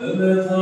Amen.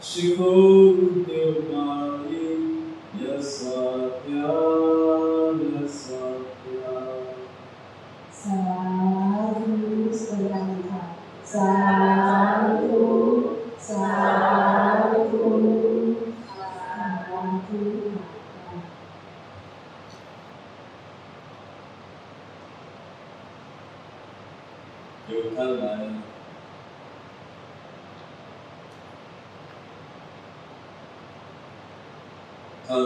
Shikur Deo Mali Yasatya. Yes, I yeah.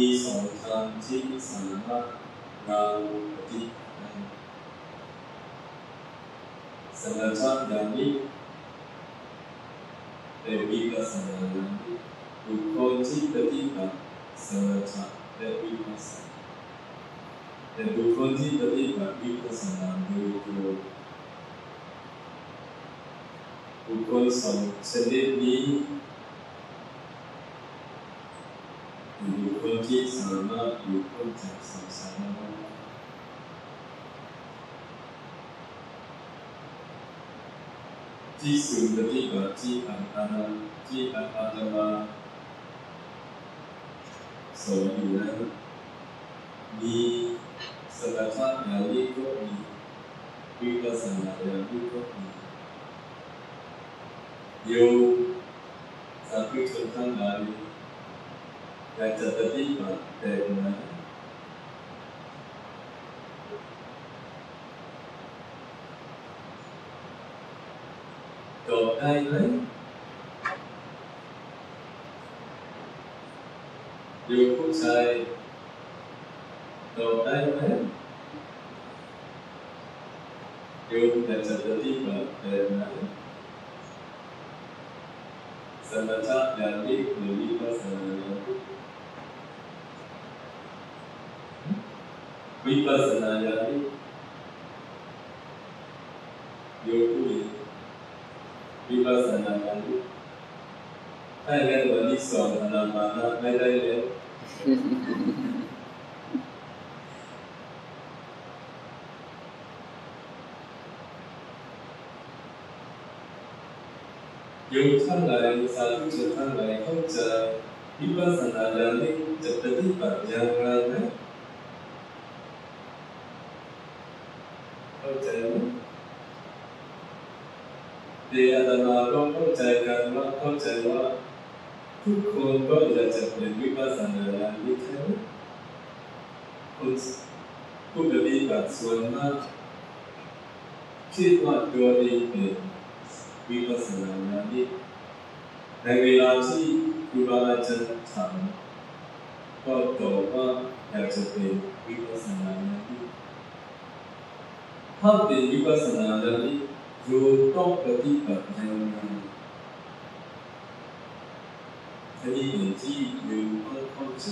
ีสองทางที่สามารถเราปฏิบัติสัรชาติอย่างนี้แต่มีกระแสบุคคลที่ปฏิบัติสารชาติและวิปัสสนาแต่บุคคลที่ปฏิบัติวิปัสสนาโดยตรงบุคคลสองชนิดนี้ อยู่คนที่สามารถอยู่พ้นจากสังสารวัฏที่สุดปฏิบัติที่อัตตาที่อัตตมาสอนอยู่นั้นมีสมถะอย่างนี้ก็มีวิปัสสนาอย่างนี้ก็มีโยมสาธุชนทั้งหลาย มทั้งหลายสาธุชนทั้งหลายเข้าใจวิปัสสนาญาณนี้จะปฏิบัติอย่างไรไหมเข้า ดี๋ยวอาตมาก็เข้าใจกันว่าเข้าใจว่าทุกคนก็อยากจะเป็นวิปัสสนาญาณนี้ใช่ไหมคนผู้ปฏิบัติส่วนมากคิดว่าตัวเองเป็น วิปัสสนาญาณนี้ในเวลาที่ครูบาอาจารย์ถามก็ตอบว่าอยากจะเป็นวิปัสสนาญาณนี้ถ้าเป็นวิปัสสนาญาณนี้ โยมต้องปฏิบัติยังไงทีนี้เป็นที่โยมต้องเข้าใจ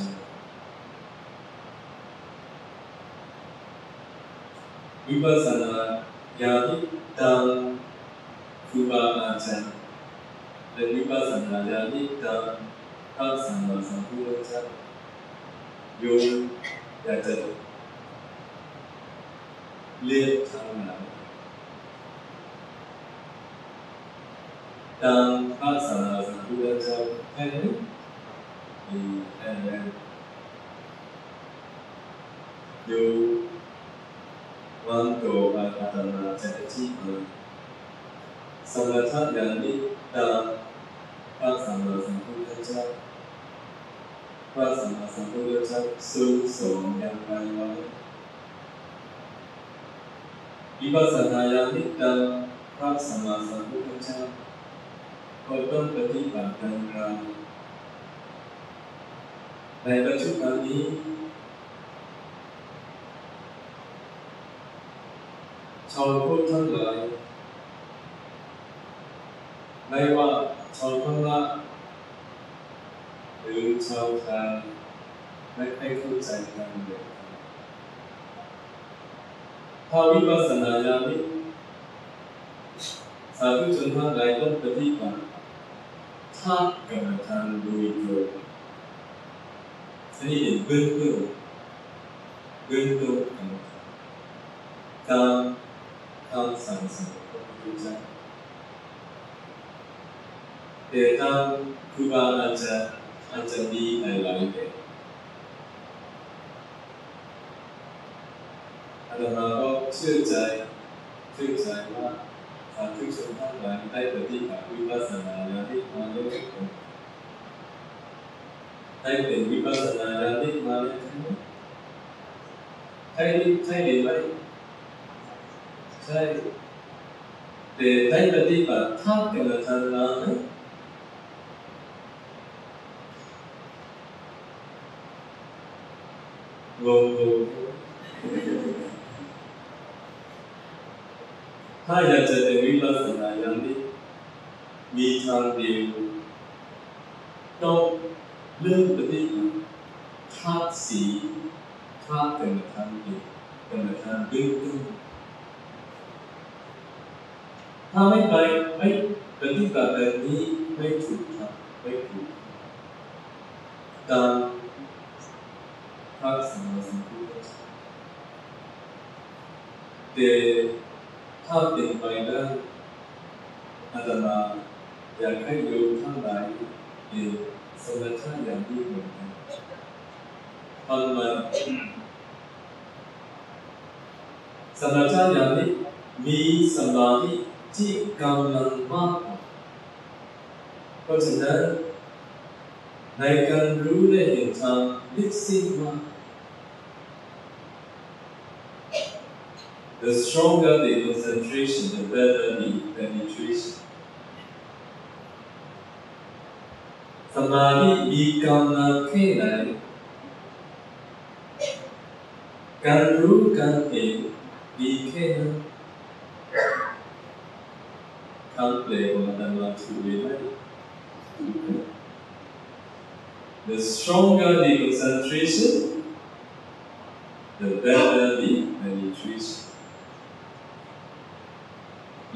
วิปัสสนาญาณนี้ตามครูบาอาจารย์และวิปัสสนาญาณิตามพระสัมมาสัมพุทธเจ้าโยมอยากจะเรียกทางไหน ตามพระสัมมาสัมพุทธเจ้าแค่นี้มีแค่นั้นโยมวันโเราสัมพุทธเจ้าทรงสอยต้องปฏิบัติอย่างไรในปัจจุบันนี้ชาวพุทธทั้งหลายไม่ว่าชาวพม่าหรือชาวไทยไม่ให้เข้าใจกันเลยถ้าวิปัสสนาญาณนี้สาธุชนทั้งหลายต้องปฏิบัติ ถ้ากรรมฐานโดยตรงนี่เป็นเบื้องต้นเบื้องต้นกรรมฐานตามคำสั่งสอ นของพระพุทธเจ้าแต่ตามครูบาอาจารย์อาจจะมีห ถ้าอยากจะเป็นวิปัสสนาอย่างนี้ มีทางเดียวต้องเริ่มปฏิบัติธาตุสีธาตุกรรมฐานเดียวกรรมฐานเบื้องต้นถ้าไม่ไปไม่ปฏิบัติแบบนี้ไม่ถูกทางไม่ถูกตามพระสัมมาสัมพุทธเจ้าแต่ ถ้าเป็นไปได้อาตมาอยากให้โยมทั้งหลายเห็นสมถะอย่างนี้เหมือนกันทำไมสมถ The stronger the concentration, the better the penetration. สมาธิมีกำลังแค่ไหนการรู้การเห็นดีแค่นั้นคำเปลของอาจารย์มาถูกหรือไม่ The stronger the concentration, the better the penetration.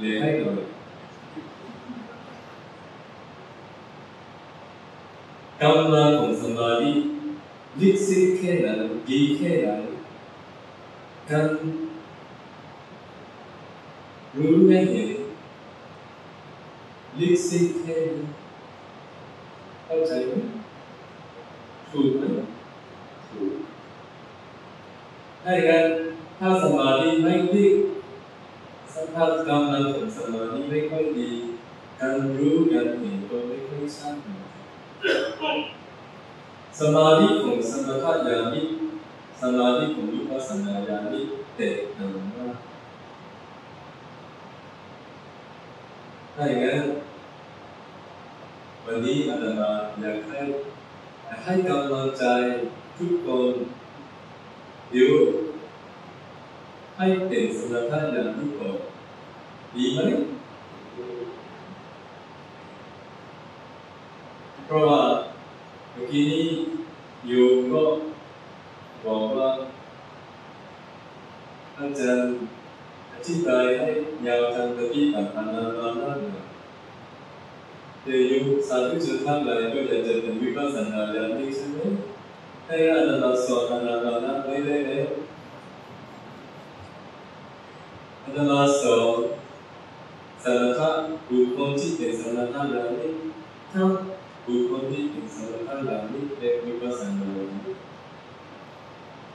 เลยให้หน่อยกำลังของสมาธิลึกซึ้งแค่ไหนดีแค่ไหนการรู้และเห็นลึกซึ้งแค่ไหนเข้าใจไหมถูกไหมถูกถ้าอย่างนั้นถ้าสมาธิไม่ลึก สภากำลังของสมาธิไม่ค่อยดี การรู้การเห็นก็ไม่ค่อยชัดเหมือนสมาธิของสมถะญาณิสมาธิของวิปัสสนาญาณิแตกต่างมากถ้าอย่างนั้นวันนี้อาตมาอยากให้ให้กำลังใจทุกคนเดี๋ยวให้เป็นสมถะญาณิก่อน ဒီမလေးတော့မကင်းကြီးယုံတော့ဘောပါအကြံအတိပါရညာတံတပိပန္နနာနာတေယုသာဓုစထံလာရတော့တဲ့ဝိပဿနာဉာဏ်သိစနေတေရနတသောတနာနာနေလေအတနာသော สาธุชนทั้งหลายก็อยากจะเป็นสาญาณิใช่ไหมให้อานอนามานาไม่ได้แล้าบุคคลที่เป็นสมถะญาณิทั้งบุคคลที่เป็นวิปัสสนา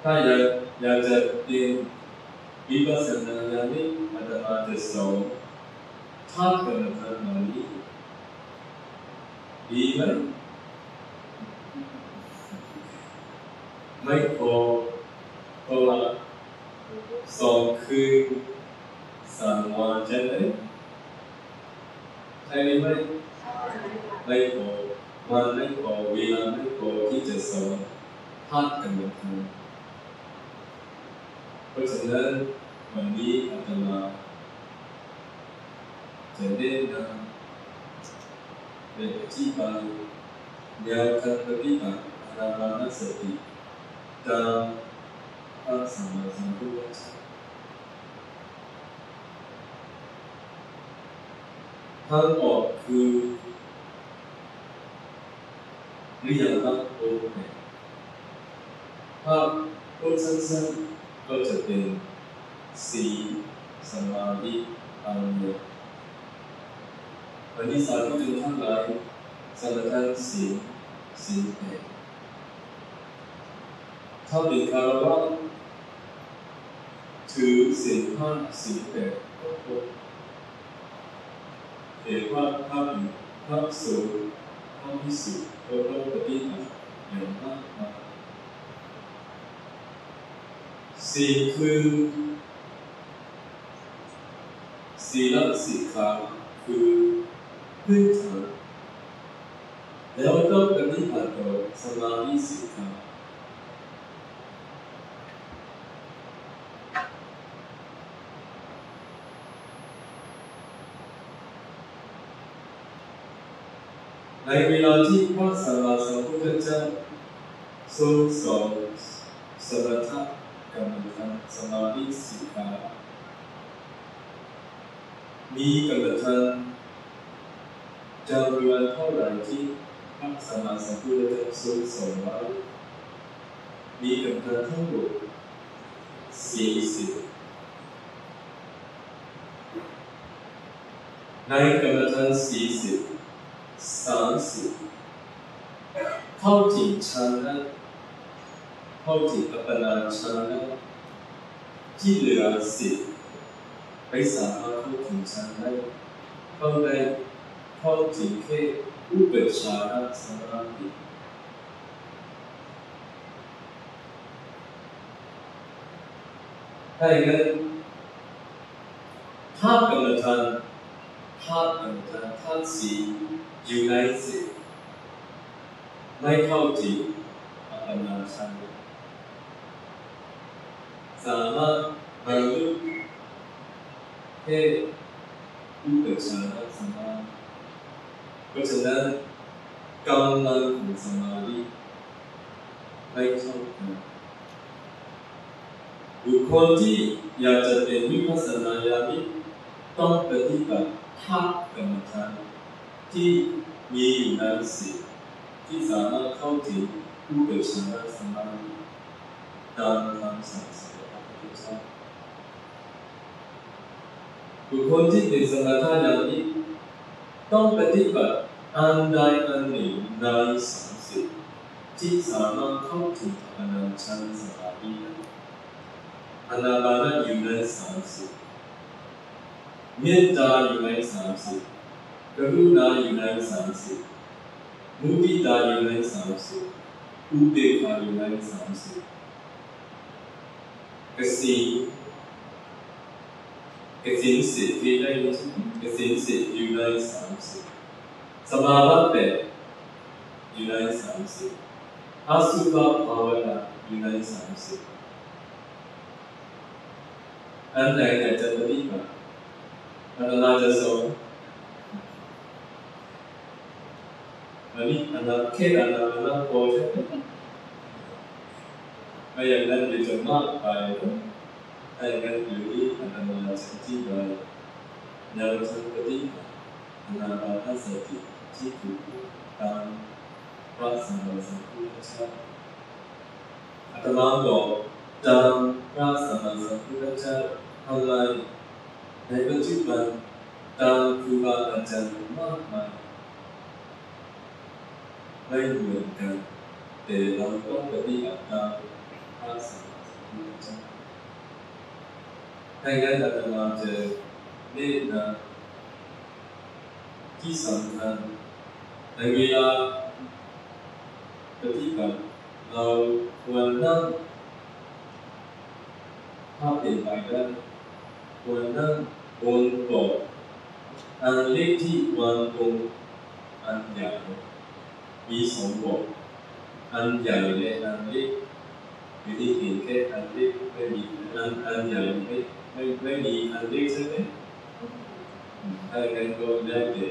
ถ้าอยากอยากจะเป็นวิปัสสนาญาณิอาตมาจะสอนท่ากรรมฐานเหล่านี้ดีไหมไม่พอเพราะว่าสองคืนสามวันใช่ไหม ใช่หรือไม่ไม่พอวันไม่พอเวลาไม่พอที่จะสอนพาดกันมาทำเพราะฉะนั้นวันนี้อาตมาจะเน้นนำเป็นอธิบายแนวทางปฏิบัติอานาปานสติตามพระสัมมาสัมพุทธเจ้า ทางออกคือหรืออย่างนั้นโอเคถ้าพูดสั้นๆก็จะเป็นสีสมาธิปัญญาวันนี้สาธุชนทั้งหลายสารพันสีสีแห่งถ้าเป็นคารวะถือสีห้าสีแปดก็พบ เห็นว่าถ้าเป็นพระสูงพระพิสุก็ต้องปฏิบัติอย่างมากมายสี่คือศีลสิกขาคือพื้นฐานแล้วต้องปฏิบัติต่อสมาธิสิกขา ในเวลาที่พระสัมมาสัมพุทธเจ้าทรงสอนสมถะกรรมฐานสมาธิสิกขามีกรรมฐานจำนวนเท่าไหร่ที่พระสัมมาสัมพุทธเจ้าทรงสอนไว้มีกรรมฐานทั้งหมดสี่สิบในกรรมฐานสี่สิบ สามสิบเข้าถึงฌานนั้นเข้าถึงอัปปนาฌานนั้ที่เหลือสิบไม่สามารถเข้าถึงฌานได้เข้าได้เข้าถึงแค่อุปจาสมาธิถ้าอย่างนั้นภาพกรรมฐานภาพกรรมฐานภาพสี อยู่ในสิ่งไม่เข้าถึงอัปปนาฌานสามารถบรรลุแค่อุปจารสมาธิเพราะฉะนั้นกำลังของสมาธิไม่เท่ากันบุคคลที่อยากจะเป็นวิปัสสนาญาณิต้องปฏิบัติภาคกรรมฐาน ที่มีอยู่ในสิที่สามารถเข้าถึงผู้เกิดชนะสมาธิตามคำสั่งสอนของพระพุทธเจ้าบุคคลที่เป็นสมถะญาณิต้องปฏิบัติอันใดอันหนึ่งในสามสิที่สามารถเข้าถึงอนันชันสมาธิได้อนาบานะอยู่ในสามสิบเมตตาอยู่ในสามสิบ กรุณาอยู่ในสามสิบมุทิตาอยู่ในสามสิบอุ เบกขาอยู่ในสามสิบกสินกสินสิทธิ์ได้ยินกสินสิทธิ์อยู่ในสามสิบส มาบัติแปดอยู่ในสามสิบอสุภภาวนาอยู่ในสามสิบอันใดอยากจะป มไม่อย่างนั้นเดี๋ยวจะมากไปถ้าองนั้นอยู่ที่อันนั้นจะที่ไปแนวทางปฏิบัติอันนั้นอาศัยสติที่ถูกตามพระสัมมาสัมพุทธเจ้าอาตมาบอกตามพระสัมมาสัมพุทธเจ้าทำไมในปัจจุบันตามครูบาอาจารย์มากมายไม่เหมือนกันแต่เราต้องปฏิบัติตามพระสัมมาสัมพุทธเจ้าให้งั้นอาตมาจะเน้นนะที่ในเวลาปฏิบัติเราควรนั่งถ้าเป็นไปได้ควรนั่งบนเบาะอันเล็กอันใหญ่มีสองเบาะอันใหญ่เล็กไม่ได้เห็นแค่อันเล็กไม่มีอันอันใหญ่ไม่ไม่ไม่มีอันเล็กใช่ไหมถ้าอย่างนั้นก็ได้แต่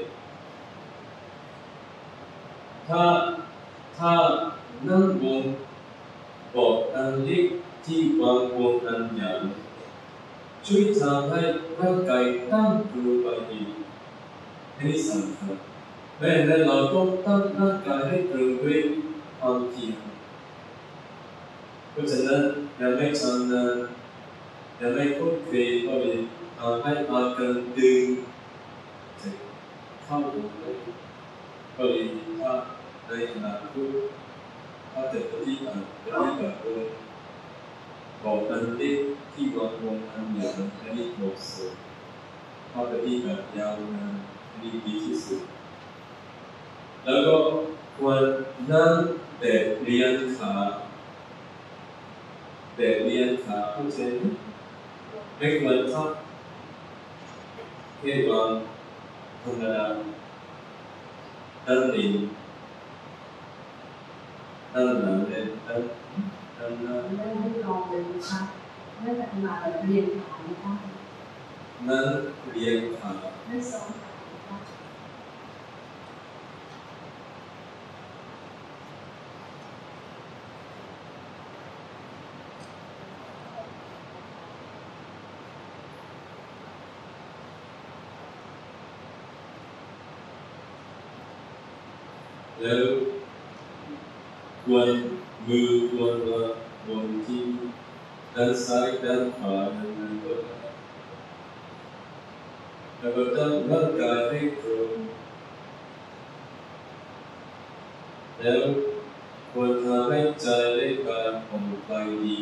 ถ้าถ้านั่งบนบาะอันเล็กที่วางบนอันใหญ่ช่วยทำให้ร่างกายตั้งตัวไปดีอันนี้สำคัญ แม้แต่เราต้องตั้งร่างกายให้ตรงด้วยความเพียรเพราะฉะนั้นยังไม่ชำนาญยังไม่คุ้นเคยก็เลยทำให้อาการดึงจะเข้าตรงเลยก็เลยถ้าในอนาคตถ้าจะปฏิบัติปฏิบัติโดยบอกอันเล็กที่วางวงอันใหญ่อันนี้เหมาะสมถ้าปฏิบัติยาวนานนนี้ดีที่สุด แล้วก็ควรนั่งแบบเรียนขาแบบเรียนขาเข้าใจไหมไม่ควรทับแค่วางธรรมดาตั้งดินตั้งหลังเลยตั้งตั้งหน้าได้ให้ลองเลยนะคะไม่แต่มาแบบเรียนขานะคะนั่งเรียนขาไม่ซ้อมขา แล้วควรมือควรวางบนที่ด้านซ้ายด้านขวานั้นก็ได้แล้วก็ตั้งร่างกายให้ตรงแล้วควรทำให้ใจได้การผ่อนคลายดี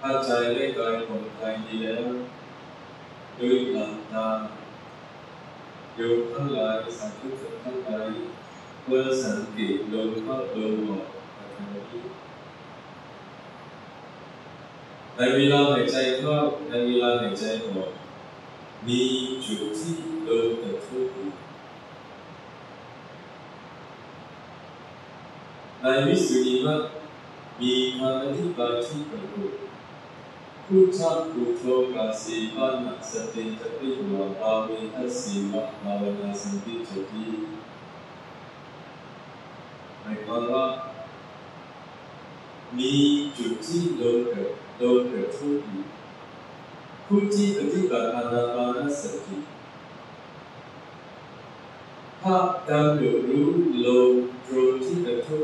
ถ้าใจได้การผ่อนคลายดีแล้วด้วยหลับตา โยมทั้งหลายสังเกตทั้งหลายควรสังเกตลมเข้าลมออกในขณะนี้ในเว ลาหายใจเข้าในเวลาหายใจออกมีจุดที่ลมกระทบอยู่ในวิสุทธิมรรคมีคำอธิบายที่ปรากฏพุทธะพุทโธกาสีปานัสติจติวะภาเวทัสสีวะภาวนาสัมปิจติหมายความว่ามีจุดที่ลมเกิดลมเกิดทุกอยู่ผู้ที่ปฏิบัติอานาปานสติถ้าการเรียนรู้ลมตรงที่กระทบ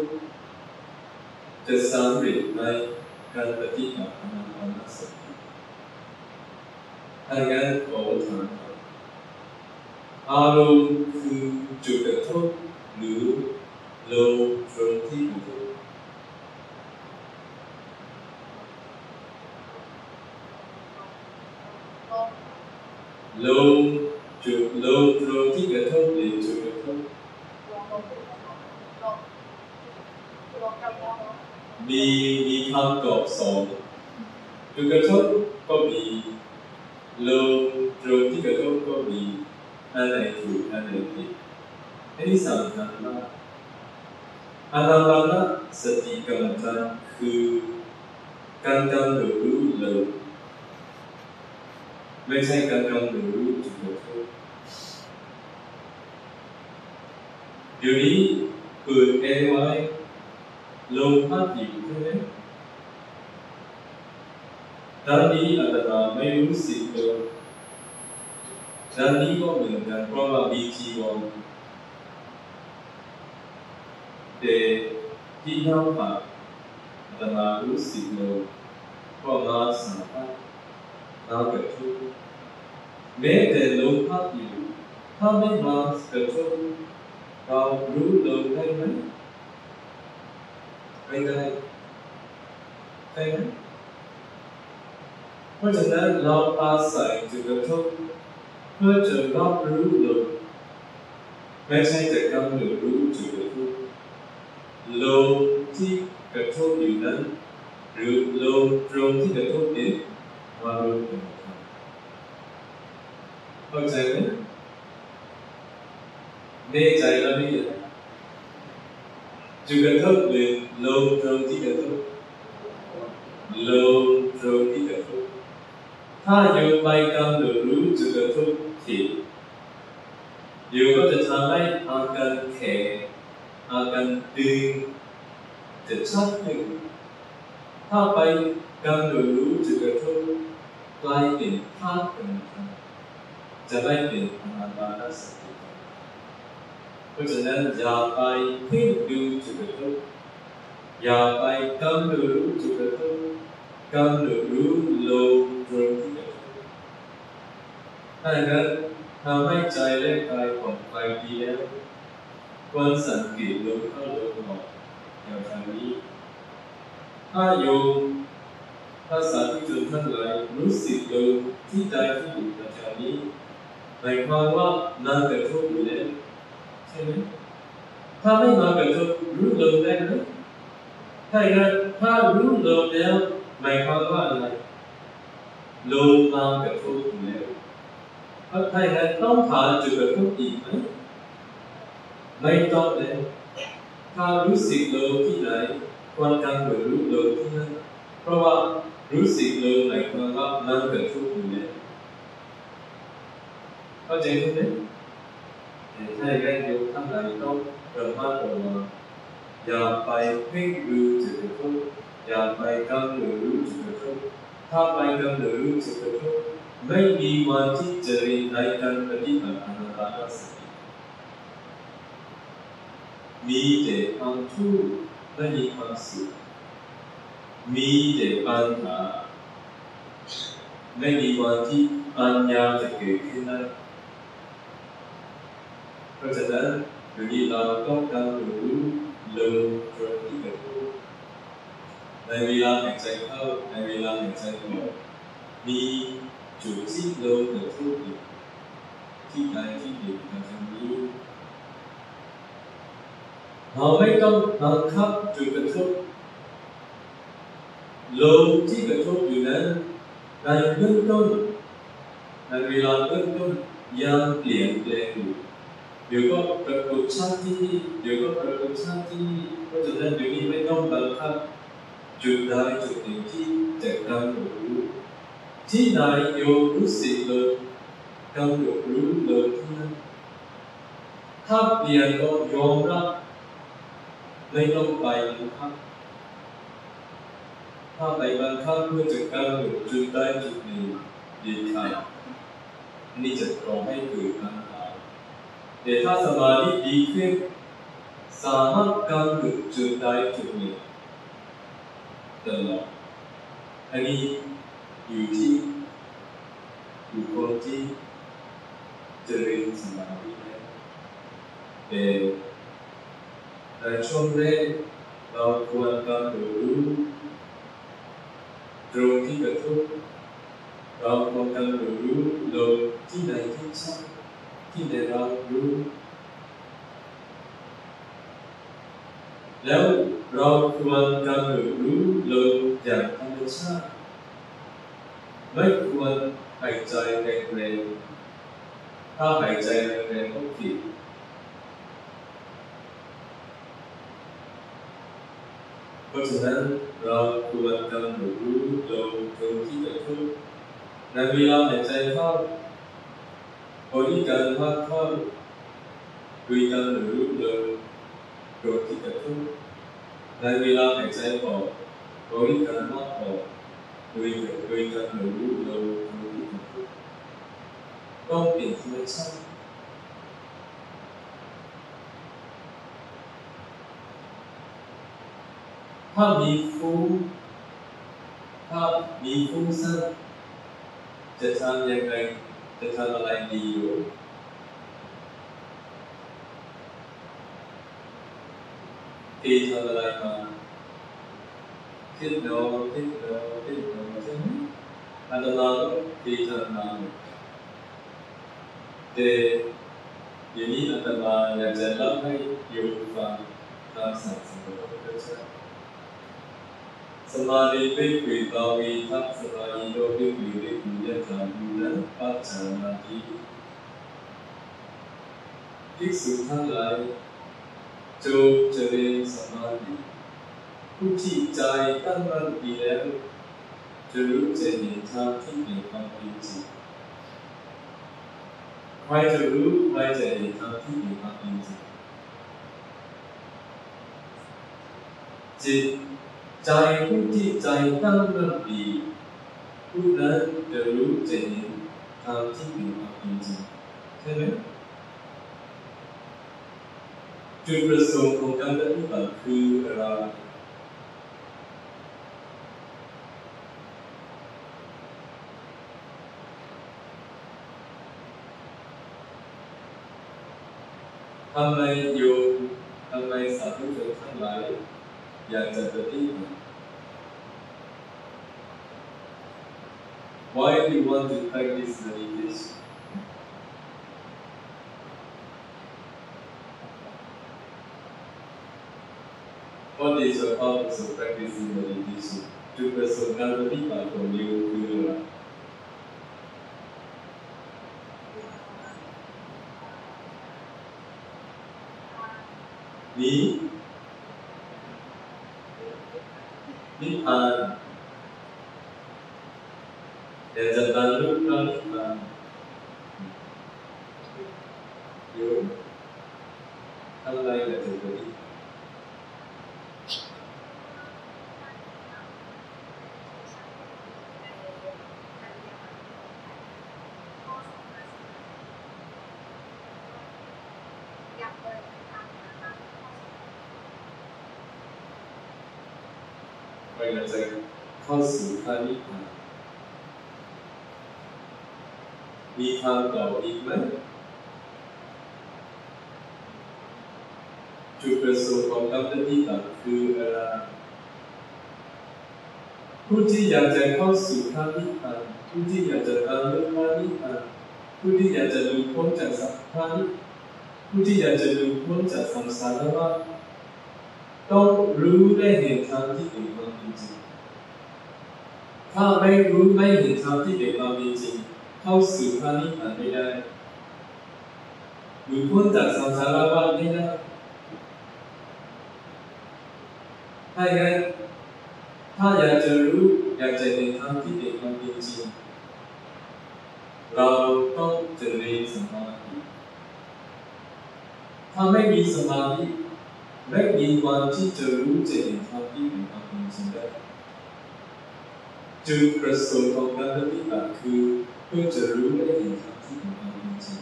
จะสำเร็จในการปฏิบัติอานาปานสติถ้างั้นขอถาม ครับอารมณ์คือจุดกระทบหรือลมตรงที่กระทบลมจุดลมตรงที่กระทบหรือจุดกระทบ มีมีคำตอบสองจุดกระทบก็มีลมตรงที่กระทบก็มีอันไหนถูกอันไหนผิดอันนี้สำคัญมากอานาปานสติกรรมฐานคือการกำหนดรู้ลมไม่ใช่การกำหนดรู้จุดกระทบเดี๋ยวนี้เปิดแอร์ไว้ လုံမှတ်တည်တယ်ဒါနီအတရာမေယုစီတောဒါနီကောမေကံပရမဘီချီဝံတေတိဟောပါအတရာလူစီတောဘောဂါစံပါနာကတုမေတေလုံမှတ်တည်သမ္မာစကတုကောရုလုံတိုင်းမ มารู้สึกเลยเพราะมาสัมผัสน้ำกระทบแม้แต่ลมพัดอยู่ถ้าไหมไม่ได้ใช่ไหมเพราะฉะนั้นเราอาศัยจุดกระทบเพื่อจะรับรู้ลมไม่ใช่จะกำหนดรู้จุดกระทบลมที่กระทบอยู่นั้น หรือลมตรงที่กระทบนี้มารู้เป็นเข้าใจไหมแน่ใจแล้วนี่ จุดกระทบหรือลมตรงที่กระทบลมตรงที่กระทบถ้าโยมไปกำหนดรู้จุดกระทบผิดโยมก็จะทำให้อาการแข็งอาการดึงจะชัดขึ้นถ้าไปกำหนดรู้จุดกระทบกลายเป็นภาพเป็นธรรมจะไม่เป็นอนาปานสติ เพราะฉะนั้นอย่าไปเพ่งดูจุดกระทบอย่าไปกำหนดรู้จุดกระทบกำหนดรู้ลมตรงที่กระทบถ้าอย่างนั้นทำให้ใจและกายผ่อนคลายดีแล้วควรสังเกตลมเข้าลมออกอย่างทางนี้ถ้าโยมถ้าสาธุชนทั้งหลายรู้สึกลมที่ใจที่อยู่ในใจนี้หมายความว่านางกระทบอยู่แล้ว ใช่ไหมถ้าไม่มากระทบรู้ลมได้ไหมถ้าอย่างนั้นถ้ารู้ลมแล้วหมายความว่าอะไรลมมากระทบอยู่แล้วถ้าอย่างนั้นต้องผ่านจุดกระทบอีกไหมไม่ต้องแล้วถ้ารู้สึกลมที่ไหนควรกำหนดรู้ลมที่นั่นเพราะว่ารู้สึกลมหมายความว่านางกระทบอยู่แล้วเข้าใจไหม ถ้าอย่างนั้นโยมทั้งหลายต้องระมัดระวังอย่าไปเพ่งดูจุดกระทบอย่าไปกำหนดรู้จุดกระทบถ้าไปกำหนดรู้จุดกระทบไม่มีวันที่จะ เพราะฉะนั้นเดี๋ยวนี้เราต้องการรู้ลมตรงที่เกระทบในเวลาหายใจเข้าในเวลาหายใจออกมีจุดที่ลมเกระทบอยู่ที่ใดที่หนึ่งเราจะรู้เราไม่ต้องบังคับจุดกระทบลมที่กระทบอยู่นั้นในเบื้องต้นในเวลาเบื้องต้นยังเปลี่ยนแปลงอยู่ เดี๋ยวก็ปรากฏชัดที่ เดี๋ยวก็ปรากฏชัดที่เพราะฉะนั้นเดี๋ยวนี้ไม่ต้องบังคับจุดใดจุดหนึ่งที่จะกำหนดรู้ที่ไหนโยมรู้สึกเลยกำหนดรู้เลยที่นั้นถ้าเปลี่ยนก็ยอมรับไม่ต้องไปบังคับถ้าไปบังคับเพื่อจะกำหนดจุดใดจุดหนึ่งเด็ดขาดนี่จะก่อให้เกิดปัญหา แต่ถ้าสมาธิดีขึ้นสามารถกำหนดจุดใดจุดหนึ่งตลอดอันนี้อยู่ที่บุคคลที่เจริญสมาธิแล้วแต่ในช่วงแรกเราควรกำหนดรู้ตรงที่กระทบเราควรกำหนดรู้ลมที่ไหนที่ชัด ที่ไหนเรารู้แล้วเราควรกำหนดรู้ลมอย่างธรรมชาติไม่ควรหายใจแรงๆถ้าหายใจแรงๆก็ผิดเพราะฉะนั้นเราควรกำหนดรู้ลมตรงที่กระทบในเวลาหายใจเข้า บริการว่าเข้าโดยกำหนดรู้ลมตรงที่กระทบในเวลาหายใจอ อกบริการว่าออกโดย สมาริปิปิตาวีทัสรายิโยปิปิริปุยจามุนะปัจจามาทิภิกษุทั้งหลายจงเจริญสมาธิผู้ที่ใจตั้งมั่นดีแล้วจะรู้จะเห็นทางที่เหความเป็นจริงใครจะรู้ใครจะเห็นทางที่เหความเป็นจริงจิต ใจผู้ที่ใจตั้งมั่นดีผู้นั้นจะรู้จะเห็นทางที่เป็นความจริงใช่ไหมจุดประสงค์ของการปฏิบัติคืออะไรทำไมโยมทำไมสาธุชนทั้งหลาย อยากจะปฏิบัติ Why do you want to practice meditation? What is your purpose of practicing meditation? จุดประสงค์ การปฏิบัติของโยมคืออะไรหนีนิพพานอยากจะบรรลุพระนิพพานโยมอะไรอยากจะปฏิบัติ เราอยากจะเข้าสู่พระนิพพานมีทางต่ออีกไหมจุดประสงค์ของการปฏิบัติคืออะไรผู้ที่อยากจะเข้าสู่พระนิพพานผู้ที่อยากจะตามเรื่องพระนิพพานผู้ที่อยากจะหลุดพ้นจากสังขารผู้ที่อยากจะหลุดพ้นจากสังสารวัฏ ต้องรู้และเห็นทางที่เป็นความจริง ถ้าไม่รู้ไม่เห็นทางที่เป็นความจริง เข้าสู่พระนิพพานไม่ได้หลุดพ้นจากสังสารวัฏไม่ได้ถ้าอย่างนั้นถ้าอยากจะรู้อยากจะเห็นทางที่เป็นความจริง เราต้องเจริญสมาธิถ้าไม่มีสมาธิ ไม่มีวันที่จะรู้จะเห็นทางที่เป็นความจริงได้จุดประสงค์ของการปฏิบัติคือเพื่อจะรู้และเห็นทางที่เป็นความจริง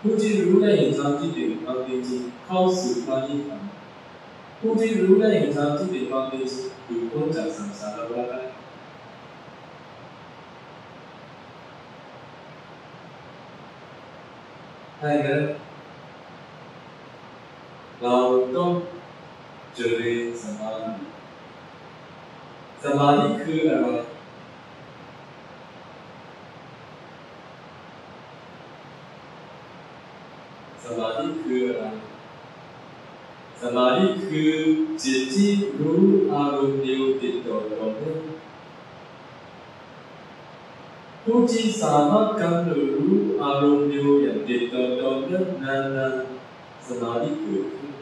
ผู้ที่รู้และเห็นทางที่เป็นความจริงเข้าสู่พระนิพพานผู้ที่รู้และเห็นทางที่เป็นความจริงอยู่พ้นจากสังสารวัฏได้ถ้าอย่างนั้น เราต้องเจริญสมาธิสมาธิคืออะไรสมาธิคืออะไรสมาธิคือจิตที่รู้อารมณ์เดียวติดต่อต่อเนื่องผู้ที่สามารถกำหนดรู้อารมณ์เดียวอย่างติดต่อต่อเนื่องนานๆ สมาธิเกิดขึ้น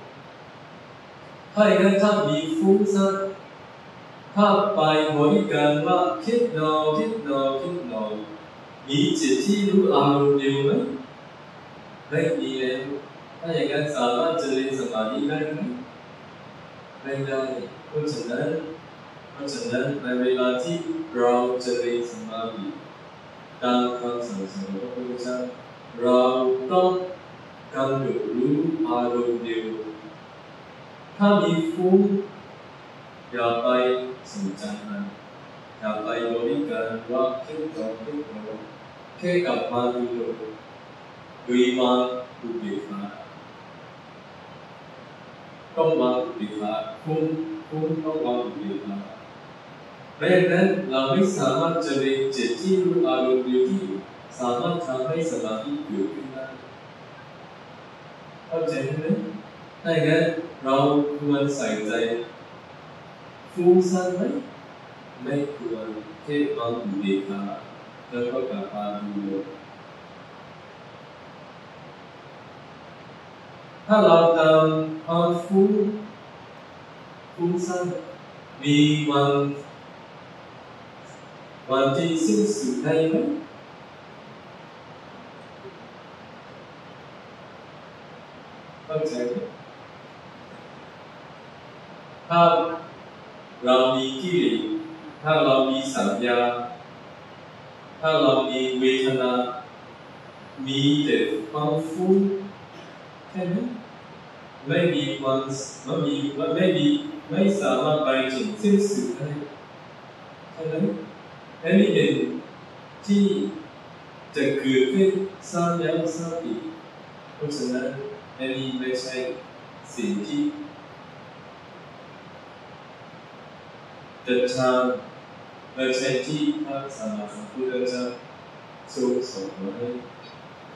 ถ้าอย่างนั้นถ้ามีฟุ้งซ่านถ้าไปบริการว่าคิดหนอคิดหนอคิดหนอมีจิตที่รู้อารมณ์เดียวไหมไม่มีแล้วถ้าอย่างนั้นสามารถเจริญสมาธิได้ไหมไม่ได้เพราะฉะนั้นเพราะฉะนั้นในเวลาที่เราเจริญสมาธิตามคำสั่งสอนของพระพุทธเจ้าเราต้อง กำหนดรู้อารมณ์เดียวถ้ามีฟุ้งอย่าไปสนใจมันอย่าไปบริการว่าคิดต่อคิดต่อแค่กลับมาดูลมดูมาอุเบกขาต้องมาอุเบกขาฟุ้งฟุ้งต้องมาอุเบกขาเพราะฉะนั้นเราไม่สามารถจะเรียนจิตที่รู้อารมณ์เดียวที่สามารถทำให้สมาธิเกิดขึ้น ได้เข้าใจไหมถ้าอย่างนั้นเราควรใส่ใจฟุ้งซ่านไหมไม่ควรแค่มาอุ เข้าใจไหมถ้าเรามีกิเลสถ้าเรามีสัญญา ถ้าเรามีเวทนา มีแต่ความฟุ้งแค่นั้นไม่มีความไม่มีไม่มีไม่สามารถไปถึงสิ้นสุดได้ใช่ไหมอันนี้เป็นที่จะเกิดขึ้นสร้างแล้วสร้างอีกเพราะฉะนั้น อันนี้ไม่ใช่สิ่งที่จะทำไม่ใช่ที่พระสัมาสัมพุทธเจ้าทรงสอนไว้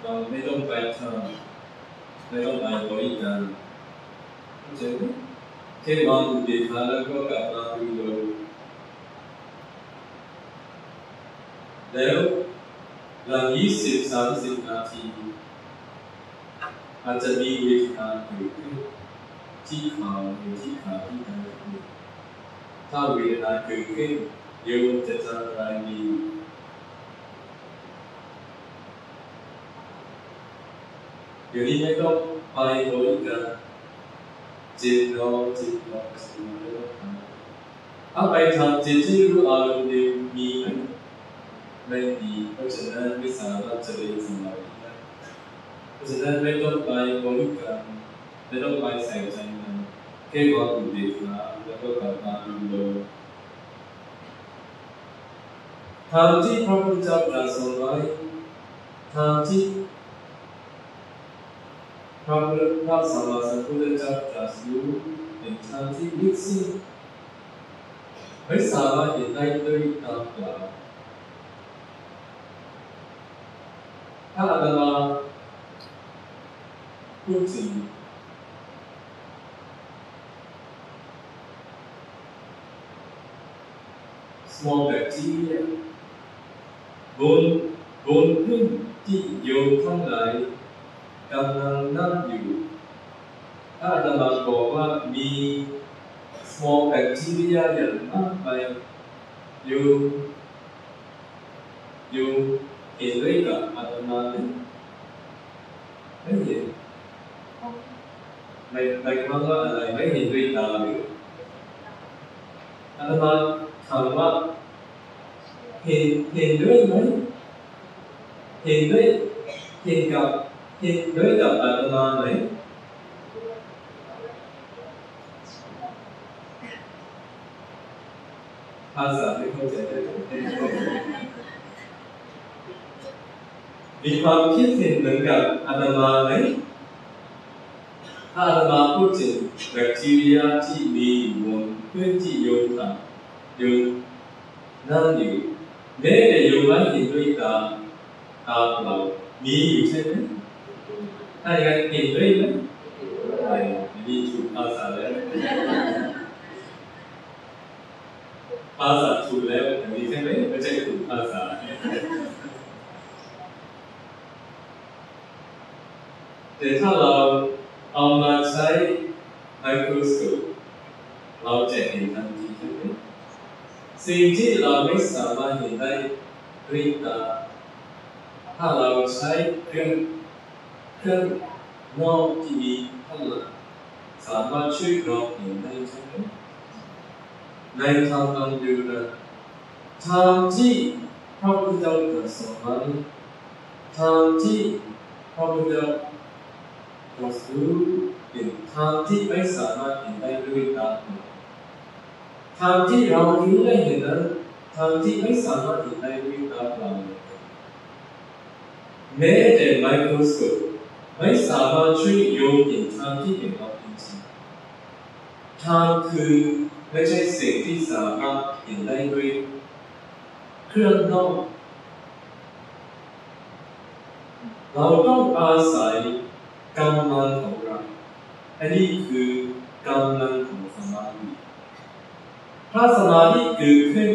เราไม่ต้องไปทำไม่ต้องไปบริการเข้าใจไหมแค่วางอุเบกขาแล้วก็กลับมาดูลมแล้วหลังยี่สิบสามสิบนาที อาจจะมีเวทนาเกิดขึ้นที่ขาหรือที่ขาที่ใดถ้าเวทนาเกิดขึ้นโยมจะทำอะไรดีเดี๋ยวนี้ไม่ต้องไปบริการจิตเราจิตเราจิตเราถ้าไปทำจิตที่รู้อารมณ์เดียวมีไหมไม่มีเพราะฉะนั้นไม่สามารถจริญสมาธิได้เราะฉะนั้นไม่ต้องไปบริ ไม่ต้องไปใส่ใจมันแค่ความอุเบกขาแล้วก็กลับมาดูลมทางที่พระพุทธเจ้าตรัสสอนไว้ทางที่พระพุทธพระสัมมาสัมพุทธเจ้าต รัสรู้เป็นทางที่ลึกซึ้งไม่สามารถเนได้ด้วยตาเปล่าถ้าอง small bacteria บนบนพื้นที่โยมทั้งหลายกำลังนั่งอยู่ ถ้าอาตมาบอกว่ามี small bacteria อย่างมากไปโยมโยมเห็นด้วยกับอาตมาไหมไม่เห็น ไม่ไม่ความว่าอะไรไม่เห็นด้วยตาเลยอาตมาถามว่าเห็นเห็นด้วยไหมเห็นด้วยเห็นกับเห็นด้วยกับอาตมาไหมภาษาไม่เข้าใจเลยมีความคิดเห็นเหมือนกับอาตมาไหมถ้าอาตมาพูดถึงแบคทีเรียที่มีอยู่บนพื้นที่โยนต่างโยนนั่งอยู่แม้แต่โยมไม่เห็นด้วยตาตาเรามีอยู่ใช่ไหมถ้าอย่างนั้นเห็นด้วยไหมไม่มีถูกภาษาแล้วภาษาถูกแล้วอันนี้ใช่ไหมไม่ใช่ถูกภาษาแต่ถ้าเรา เอามาใช้ไมโครสโคปเราจะเห็นทันทีใช่ไหมสิ่งที่เราไม่สามารถเห็นได้ด้วยตาถ้า เราใช้เครื่องเครื่องนอกที่มีพลังสามารถช่วยเราเห็นได้ใช่ไหมในทางการดูนะทางที่พระพุทธเจ้าตรัสสอนทางที่พระพุทธเจ้าตรัสรู้เป็นทางที่ไม่สามารถเห็นได้ด้วยตาทางที่เรารู้ได้เห็นนั้นทางที่ไม่สามารถเห็นได้ด้วยตาเปล่าแม้แต่ไมโครสโคปไม่สามารถช่วยโยงเห็นทางที่เป็นความเป็นจริงทางคือไม่ใช่สิ่งที่สามารถเห็นได้ด้วยเครื่องนอกเราต้องอาศัย กำลังของเราอันนี้คือกำลังของสมาธิถ้าสมาธิเกิดขึ้น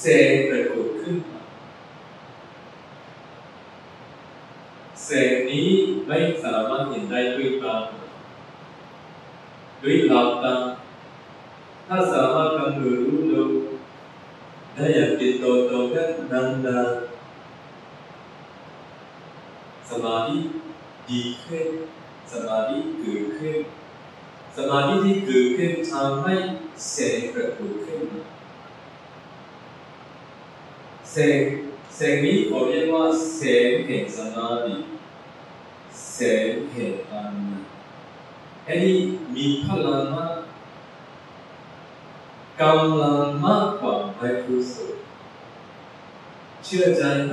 แสงปรากฏขึ้นมาแสงนี้ไม่สามารถเห็นได้ด้วยตาด้วยหลับตาถ้าสามารถกำหนดรู้ลมได้อย่างติดต่อต่อกันนานๆสมาธิ ดีขึ้น สมาธิเกิดขึ้น สมาธิที่เกิดขึ้นทำให้แสงปรากฏขึ้นแสงแสงนี้เขาเรียกว่าแสงแห่งสมาธิแสงแห่งปัญญาอันนี้มีพลังมากกำลังมากกว่าไมโครโซเชื่อใจไหม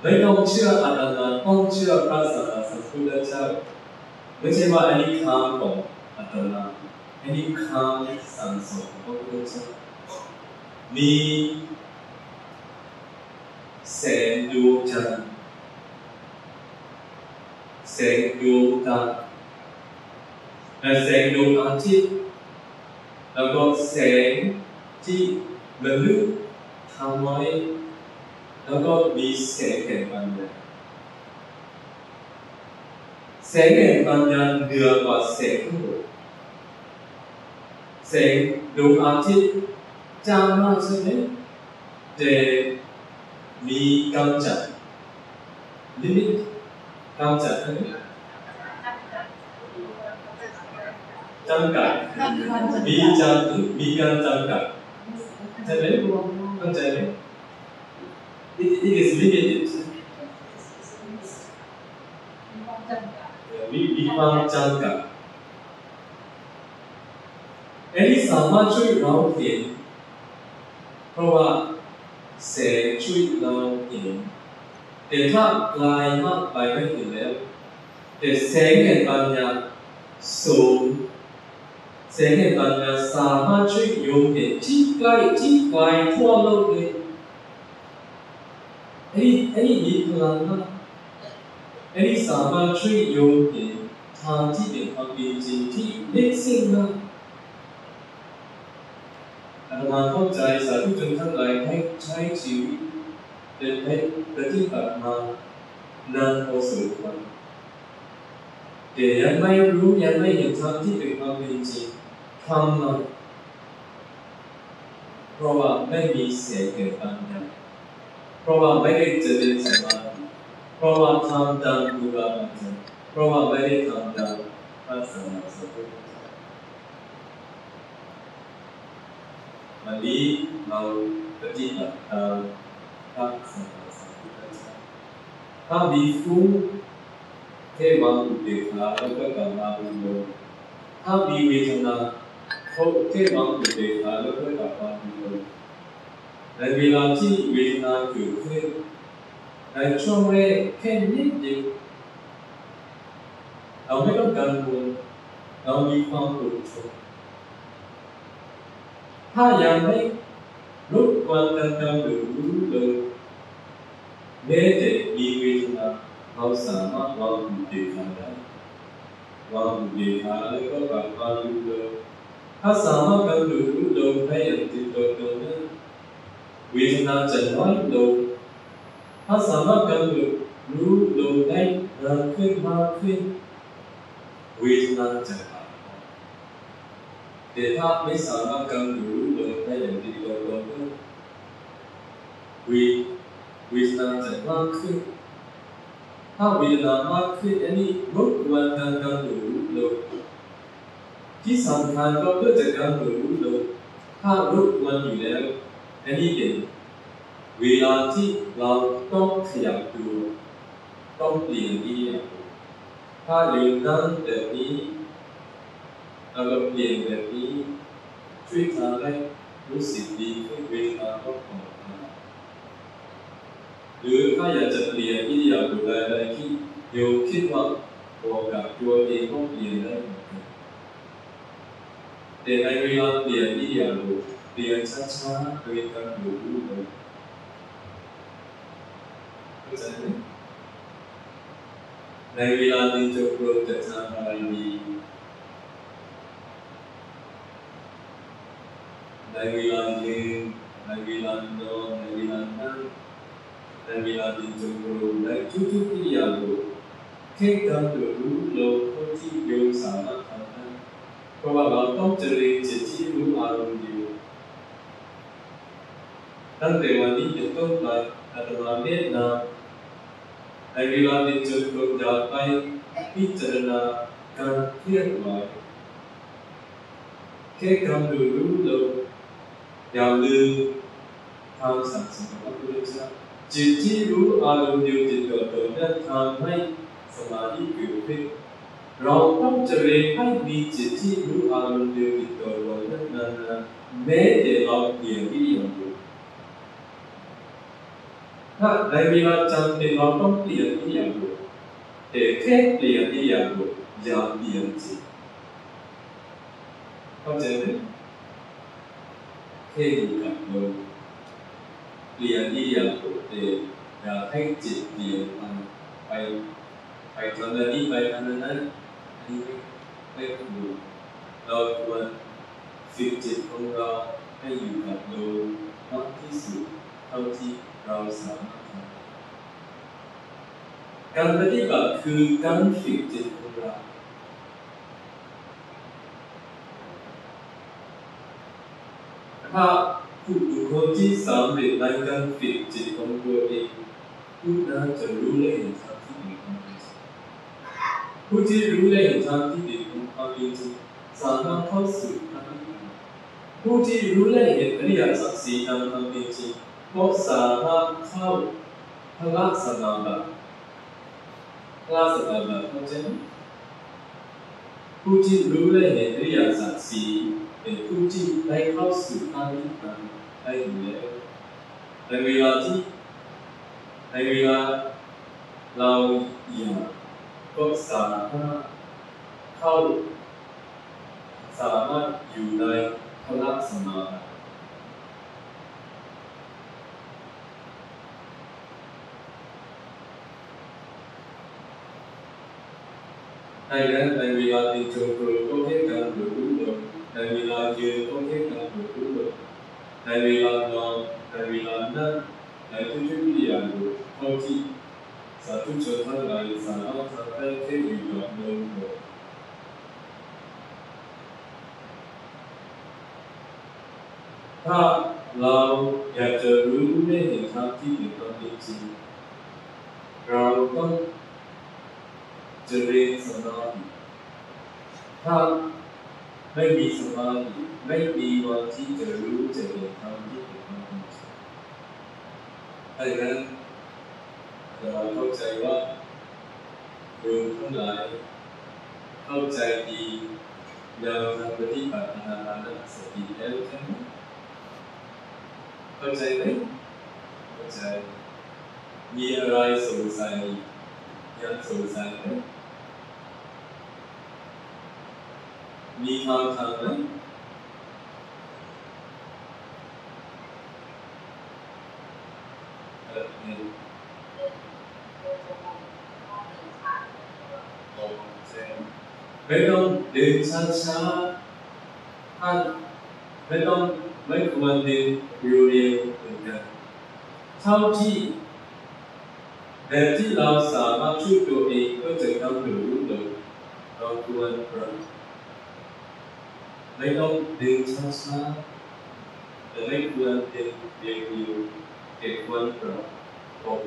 ไม่ต้องเชื่ออาตมาต้องเชื่อพระสัมมาสัมพุทธเจ้าไม่ใช่ว่าอันนี้คำของอาตมาอันนี้คำสั่งสอนของพระพุทธเจ้ามีแสงดวงจันทร์แสงดวงตาและแสงดวงอาทิตย์แล้วก็แสงที่มนุษย์ทำไว้ แล้วก็มีแสงแห่งปัญญาแสงแห่งปัญญาเหนือกว่าแสงทั้งหมดแสงดวงอาทิตย์จ้ามากใช่ไหมแต่มีกำจัดลิมิตกำจัดอะไรจำกัดมีจำมีการจำกัดใช่ไหมเข้าใจไหม it, it is limited มีมีความจำกัดอันนี้สามารถช่วยเราเห็นเพราะว่าแสงช่วยเราเห็นแต่ถ้าไกลมากไปไม่เห็นแล้วแต่แสงแห่งปัญญาสูงแสงแห่งปัญญาสามารถช่วยโยมเห็นที่ใกล้ที่ไกลทั่วโลกเลย ไอ้ไอ้มีพลังมากไอ้สามารถช่วยโยมเห็นทางที่เป็นความเป็นจริงที่เล็กสิ่งมากอาตมาเข้าใจสาธุชนทั้งหลายให้ใช้ชีวิตเป็นให้ปฏิบัติมานานพอสมควรแต่ยังไม่รู้ยังไม่เห็นทางที่เป็นความเป็นจริงทำไมเพราะว่าไม่มีเสียงแห่งปัญญา เพราะว่าไม่ได้เจริญสมาธิเพราะว่าทำตามครูบาอาจารย์เพราะว่าไม่ได้ทำตามพระสัมมาสัมพุทธเจ้าวันนี้เราปฏิบัติตามพระสัมมาสัมพุทธเจ้าถ้ามีฟุ้งเทวาอุเบกขาแล้วก็กลับมาอุโมงค์ถ้ามีเวทนาเขาเทวาอุเบกขาแล้วก็กลับมาอุโมงค์ ในเวลาที่เวทนาเกิดขึ้นในช่วงแรกแค่นิดเดียวเราไม่ต้องกังวลเรามีความอดทนถ้ายังไม่ลดความกังวลหรือรู้เลยแม้แต่มีเวทนาเราสามารถวางอุเบกขาได้วางอุเบกขาแล้วก็กลับมารู้เลยถ้าสามารถกำหนดรู้ลมให้อย่างติดต่อต่อเนื่อง เวทนาจะน้อยลงถ้าสามารถกำหนดรู้ลมได้นานขึ้นมากขึ้น เวทนาจะหายแต่ถ้าไม่สามารถกำหนดรู้ลมได้อย่างดต่อต่อเนื่องเวเวทนาจะมากขึ้น ถ้าเวทนามากขึ้นอันนี้รบกวนการกำหนดรู้ลมที่สำคัญก็เพื่อจะกำหนดรู้ลมถ้ารบกวนอยู่แล้ว อันนี้เป็นเวลาที่เราต้องขยับตัวต้องเปลี่ยนที่อย่าถ้ายืนนั่งแบบนี้เราเปลี่ยนแบบนี้ช่วยทำให้รู้สึกดีขึ้นเวลาก็ผ่อนคลายหรือถ้าอยากจะเปลี่ยนที่อยากดูแลอะไรที่โยมคิดว่าบอกกับตัวเองก็เปลี่ยนได้เหมือนกันแต่ในเวลาเปลี่ยนที่อยากดู เปลี่ยนช้าๆโดยการดูรู้เลยเข้าใจไหมในเวลาเดินจงกรมจะทำ ตั้งแต่วันนี้เป็นต้นไปอาตมาเน้นนำในเวลาเดินจงกรมอย่าไปพิจารณาการเคลื่อนไหวแค่การดูรู้ลมอย่าลืมคำสั่งสอนของพระพุทธเจ้าจิตที่รู้อารมณ์เดียวติดต่อต่อเนื่องทำให้สมาธิเกิดขึ้นเราต้องเจริญให้มีจิตที่รู้อารมณ์เดียวติดต่อต่อเนื่องนานๆแม้แต่เราเปลี่ยนวิธีของเรา ถ้าในเวลาจำเป็นเราต้องเปลี่ยนวิธีของเราแต่แค่เปลี่ยนวิธีของเราอย่าเปลี่ยนจิตเข้าใจไหมแค่อยู่กับลมเปลี่ยนที่อย่างปกติอย่าให้จิตเปลี่ยนไปไปไปทางนี้ไปทางนั้นอันนี้ไม่ไม่ควรเราควรฝึกจิตของเราให้อยู่กับลมมากที่สุดเท่าที่ เราสามารถทำการปฏิบัติคือการฝึกจิตของเราถ้าผู้บุคคลที่สำเร็จในการฝึกจิตของตัวเองผู้นั้นจะรู้และเห็นทางที่ดีของตัวเองผู้ที่รู้และเห็นทางที่ดีของความจริงสามารถเข้าสู่พระนิพพานผู้ที่รู้และเห็นอริยสัจสี่ตามความเป็นจริง ก็สามารถเข้าพระสมาบัติพระสมาบัติเข้าใจผู้ที่รู้และเห็นอริยสัจสี่เป็นผู้ที่ได้เข้าสู่พระนิพพานได้อยู่แล้วในเวลาที่ในเวลาเราอยากก็สามารถเข้าสามารถอยู่ในพลังสมาธิ นนั้นในเวลาที่จงกรมก็แค่การดูรู้ลมในเวลายืนก็แค่การดูรู้ลมในเวลานอนในเวลานั่งในทุกๆอย่าง เจริญสมาธิถ้าไม่มีสมาธิไม่มีวันที่จะรู้จะเห็นทางที่เป็นความเป็นจริงดังนั้นเราเข้าใจว่าโยมทั้งหลายเข้าใจดีเราทำปฏิบัติอาหารสติแล้วใช่ไหมเข้าใจไหมเข้าใจมีอะไรสงสัยยังสงสัยไหม มีคำถามไหมเออเนี่ยโอเคไม่ต้องเดินช้าๆท่านไม่ต้อง ไม่ควรเดินเร็วๆเหมือนกันเท่าที่แบบที่เราสามารถช่วยตัวเองก็จะทำให้รู้เลยเราควรปรับไม่ต้องเดินช้าๆแต่ไม่ควรเดินเร็วๆแต่ควรปรับตรง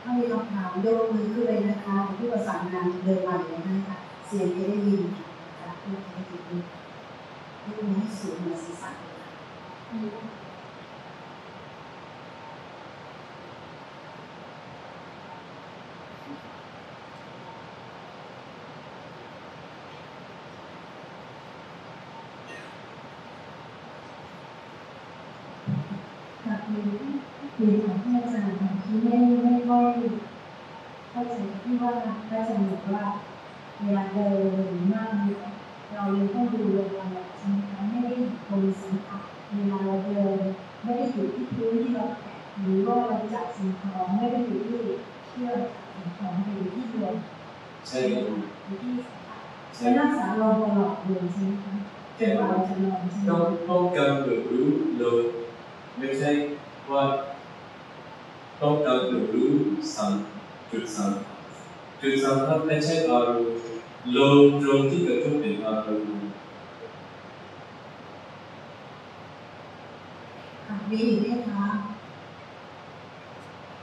ถ้ามีคำถามยกมือขึ้นเลยนะคะผู้ประสานงานเดินมาเลยนะคะเสียงจะได้ยินค่ะพูดให้ดีย กมือให้สูงเหนือศีรษะเลยค่ะค่ะคือคือของที่อาจารย์ค่ไม่ไม่ค่อยเข้าใจที่ว่าพระอาจารย์บอกว่าเวลาเดินหรือนั่งเรายังต้องดูลงมาใช่ไหมคะไม่ได้บนสัมผัสเวลาเราเดินไม่ได้อยู่ที่พื้นที่เราแตะหรือว่าเราจับสิ่งของไม่ได้อยู่ที่เชือกสิ่งของอยู่ที่ตัว ใช่ อยู่ที่สัมผัสใช้รักษาเราตลอดเลยใช่ไหมคะจนกว่าเราจะนอนใช่ไหม ต้องต้องกา รู้เลยไม่ใช่ว่าต้องการรู้สัมจุดสัมจุดสัมผัสไม่ใช่อารมณ์ลมตรงที่กระทบเป็นอารมณ์มีอีกไหมคะ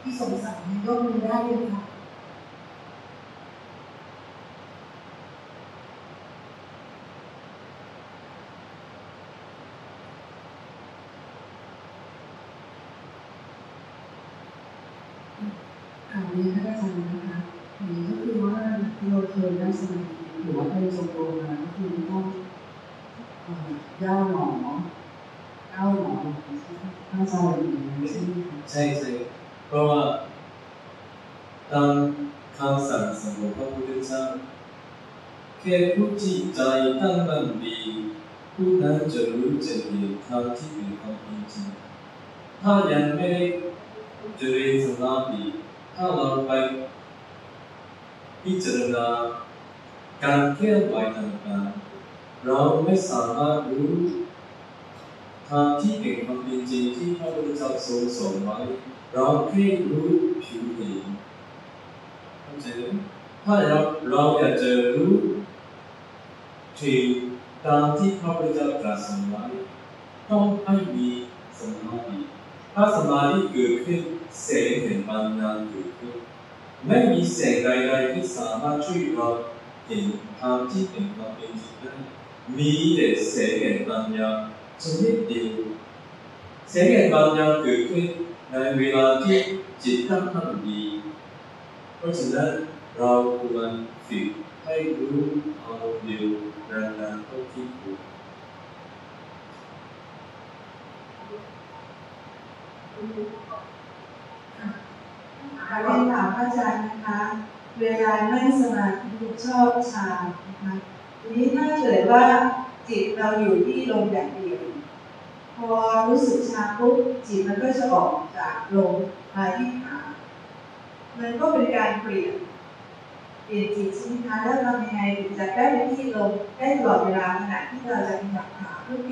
ที่สงสัยยกมือได้เลยค่ะนี้พระอาจารย์นะคะอันนี้ก็คือว่าเราเคยได้สมัยหรือว่าเป็นทรงโตมาก็คือต้องเอ่อย่าหมอเก้าหมอพระอาจารย์อย่างนี้ใช่ไหมคะ ใช่ใช่เพราะว่าตามคำสั่งสอนของพระพุทธเจ้า แค่ผู้ที่ใจตั้งมั่นดีผู้นั้นจะรู้จะเห็นทางที่เป็นความจริงถ้ายังไม่ได้เจริญสมาธิถ้าเราไปพิจารณาการเคลื่อนไหวต่างๆเราไม่สามารถรู้ทางที่เป็นความเป็นจริงที่พระพุทธเจ้าทรงสอนไว้เราแค่รู้ผิวเผินเข้าใจไหมถ้าเราเราอยากจะรู้ ถึงตามที่พระพุทธเจ้าตรัสสอนไว้ต้องให้มีสมาธิถ้าสมาธิเกิดขึ้นแสงแห่งปัญญาเกิดขึ้นไม่มีแสงใดๆที่สามารถช่วยเราเห็นทางที่เป็นความเป็นจริงได้มีแต่แสงแห่งปัญญาชนิดเดียวแสงแห่งปัญญาเกิดขึ้นในเวลาที่จิตตั้งมั่นดีเพราะฉะนั้นเราควรฝึก ให้รู้อารมณ์เดียวนานๆเท่าที่ควรค่ะเรียนถามพระอาจารย์นะคะ เวลานั่งสมาธิชอบฌานนะคะทีนี้ถ้าเกิดว่าจิตเราอยู่ที่ลมอย่างเดียว พอรู้สึกชาปุ๊บจิตมันก็จะออกจากลมมาที่ขามันก็เป็นการเปลี่ยน เปลี่ยนจิตใช่ไหมคะแล้วทำยังไงถึงจะได้ไปที่ลมได้ตลอดเวลาขณะที่เราจะขยับขาเพื่อเ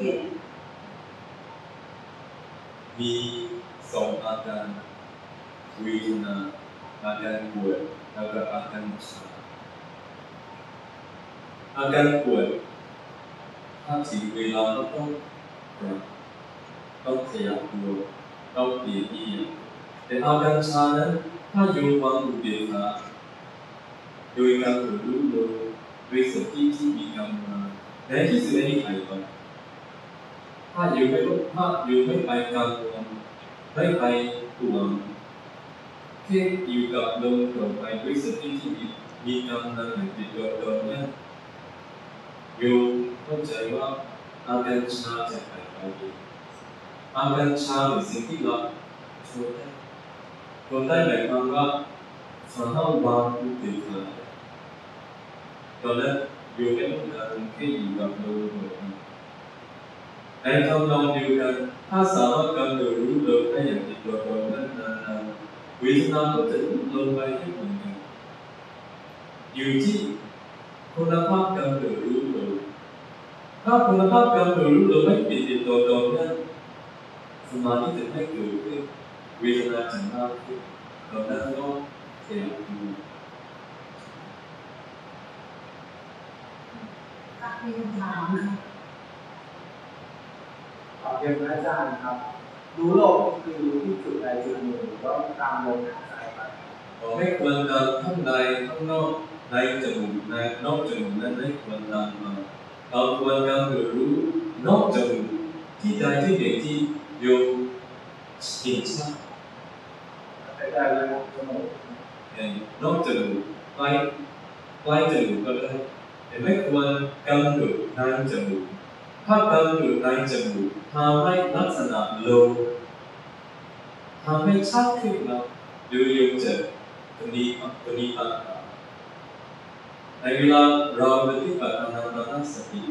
ปลี่ยนมีสองอาการเวทนาอาการปวดแล้วก็อาการชาอาการปวดถ้าถึงเวลาก็ต้องปรับต้องขยับตัวต้องเปลี่ยนที่แต่อาการชานั้นถ้าโยมวางอุเบกขาโดยการรู้ลมด้วยสติที่มีกำลังในที่สุดนี้หายไปถ้าโยมไม่ถ้าโยมไม่ไปกังวลไม่ไปห่วงแค่อยู่กับลมต่อไปด้วยสติที่มีมีกำลังอย่างติดตัวตนนั้นโยมเข้าใจว่าอาการชาจะหายไปเองอาการชาเป็นสิ่งที่เราทนได้ทนได้หมายความว่าสามา รถวางอุเบกขาได้ตอนนั้นโยมไม่ต้องการแค่อยู่กับลมต่อไปในทำนองเดียวกันถ้าสามารถกำหนดรู้ลมได้อย่างติดตัวตนนั้นนานๆเวทนาก็จะลดลงไปให้เห มีคุณภาพกำหนดรู้ลมถ้าคุณภาพกำหนดรู้ลมไม่ติดติดตัวตนนั้นสมาธิจะขอนนั้นก็เสียดูตักเรียนถามค่ะขอเรียนพระอาจารย์ครับ รู้โลกคือรู้ที่จุดใดจุดหนึ่งหรือว่าตามลมหายใจไปไม่ควรดันข้างในข้างนอกในจมูกในนอกจมูกนั้นไม่ควรดันมาเราควรกำหนดรู้นอกจมูกที่ใดที่หนึ่งที่โยมเห็นชัดหายใจเลยจมูกนอกจมูกใกล้ใกล้จมูกก็ได้ แต่ไม่ควรกำหนดในจมูกถ้ากำหนดในจมูกทำให้ลักษณะโลทำให้ชัดขึ้นมาโดยโยมจะตรงนี้ตรงนี้อ่าในเวลาเราปฏิบัติอนาปานสติ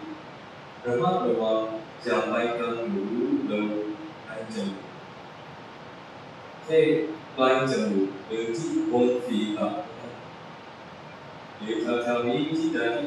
ระมัดระวังจะไปกำหนดโลมในจมูกที่ปลายจมูกหรือที่บนฝีปาก 你悄 tạo ra những giấy tờ.